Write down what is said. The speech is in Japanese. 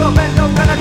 Roberto Caracuri